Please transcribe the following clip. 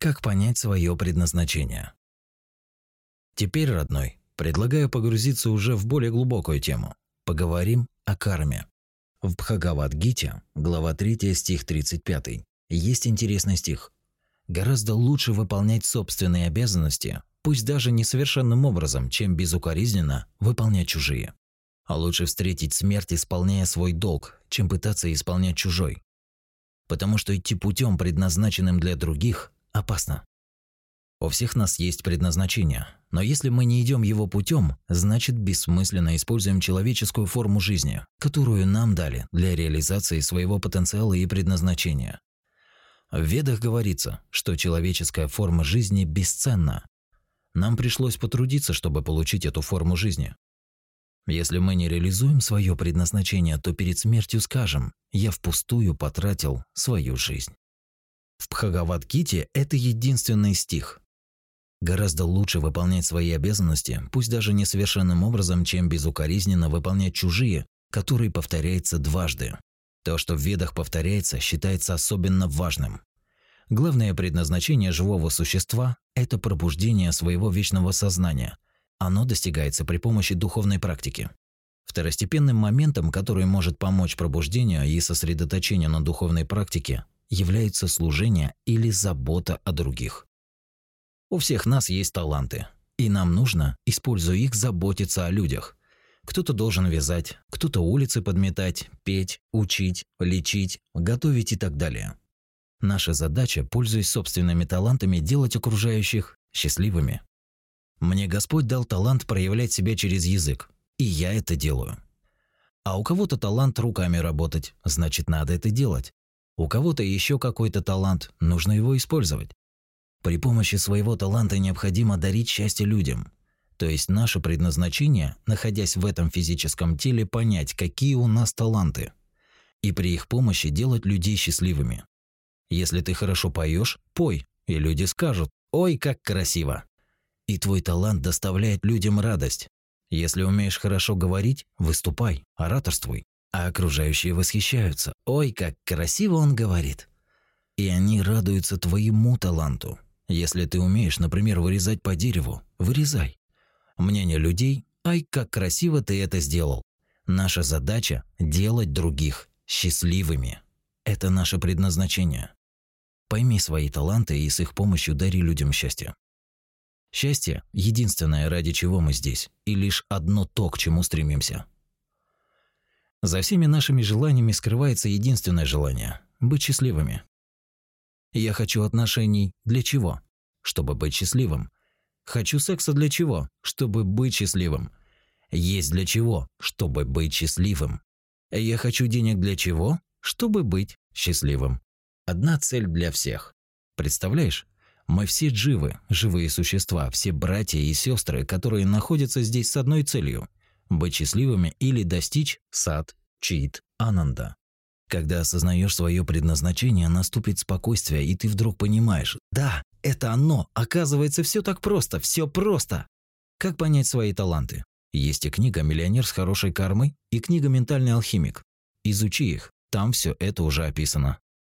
Как понять свое предназначение? Теперь, родной, предлагаю погрузиться уже в более глубокую тему. Поговорим о карме. В Бхагавад-гите, глава 3, стих 35, есть интересный стих. Гораздо лучше выполнять собственные обязанности, пусть даже несовершенным образом, чем безукоризненно выполнять чужие. А лучше встретить смерть, исполняя свой долг, чем пытаться исполнять чужой. Потому что идти путем, предназначенным для других, опасно. У всех нас есть предназначение, но если мы не идем его путем, значит бессмысленно используем человеческую форму жизни, которую нам дали для реализации своего потенциала и предназначения. В Ведах говорится, что человеческая форма жизни бесценна. Нам пришлось потрудиться, чтобы получить эту форму жизни. Если мы не реализуем свое предназначение, то перед смертью скажем «я впустую потратил свою жизнь». В Бхагавадгите это единственный стих. Гораздо лучше выполнять свои обязанности, пусть даже несовершенным образом, чем безукоризненно выполнять чужие, которые повторяются дважды. То, что в ведах повторяется, считается особенно важным. Главное предназначение живого существа – это пробуждение своего вечного сознания. Оно достигается при помощи духовной практики. Второстепенным моментом, который может помочь пробуждению и сосредоточению на духовной практике, является служение или забота о других. У всех нас есть таланты, и нам нужно, используя их, заботиться о людях. Кто-то должен вязать, кто-то улицы подметать, петь, учить, лечить, готовить и так далее. Наша задача, пользуясь собственными талантами, делать окружающих счастливыми. Мне Господь дал талант проявлять себя через язык, и я это делаю. А у кого-то талант руками работать, значит, надо это делать. У кого-то еще какой-то талант, нужно его использовать. При помощи своего таланта необходимо дарить счастье людям. То есть наше предназначение, находясь в этом физическом теле, понять, какие у нас таланты. И при их помощи делать людей счастливыми. Если ты хорошо поешь, пой, и люди скажут «Ой, как красиво!» И твой талант доставляет людям радость. Если умеешь хорошо говорить, выступай, ораторствуй а окружающие восхищаются. Ой, как красиво он говорит. И они радуются твоему таланту. Если ты умеешь, например, вырезать по дереву, вырезай. Мнение людей «Ай, как красиво ты это сделал». Наша задача – делать других счастливыми. Это наше предназначение. Пойми свои таланты и с их помощью дари людям счастье. Счастье – единственное, ради чего мы здесь, и лишь одно то, к чему стремимся – за всеми нашими желаниями скрывается единственное желание – быть счастливыми. Я хочу отношений для чего? Чтобы быть счастливым. Хочу секса для чего? Чтобы быть счастливым. Есть для чего? Чтобы быть счастливым. Я хочу денег для чего? Чтобы быть счастливым. Одна цель для всех. Представляешь? Мы все дживы, живые существа, все братья и сестры, которые находятся здесь с одной целью – быть счастливыми или достичь сад, чит, ананда. Когда осознаешь свое предназначение, наступит спокойствие, и ты вдруг понимаешь, да, это оно, оказывается, все так просто, все просто. Как понять свои таланты? Есть и книга «Миллионер с хорошей кармой» и книга «Ментальный алхимик». Изучи их, там все это уже описано.